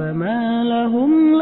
فما لهم لا